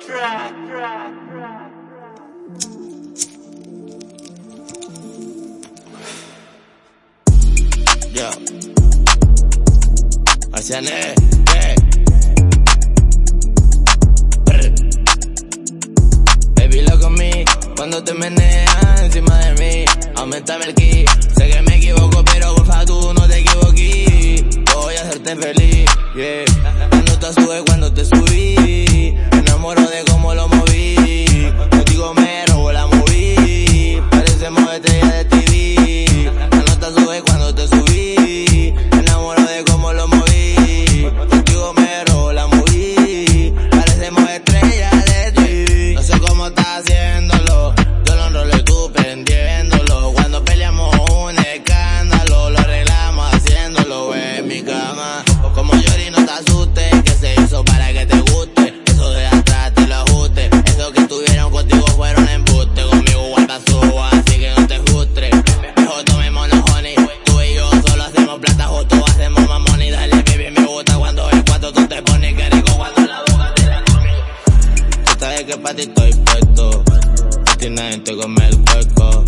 track. Yo. Hacia ne, eh. Baby, loco mí, cuando te meneas encima de mí, aumentame el ki. Sé que me equivoco, pero porfa tú no te equivoques. Voy a hacerte feliz, subí, justo hacemos dale cuando tú te pones que la boca te la. Tú sabes que para ti estoy puesto. Ti nadie come el cuerpo.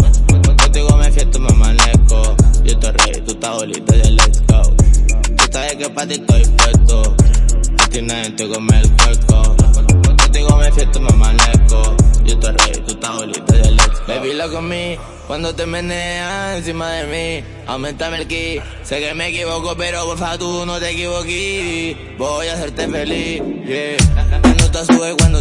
Contigo me fiesto, me amanezco. Yo estoy rey, tú estás bolita, ya let's go. Tú sabes que para ti estoy puesto. Ti nadie come el. Contigo me fiesto, me amanezco. Cuando te meneas encima de mí. Aumentame el ki. Sé que me equivoco, pero porfa tú no te equivoques. Voy a hacerte feliz, yeah. Sube cuando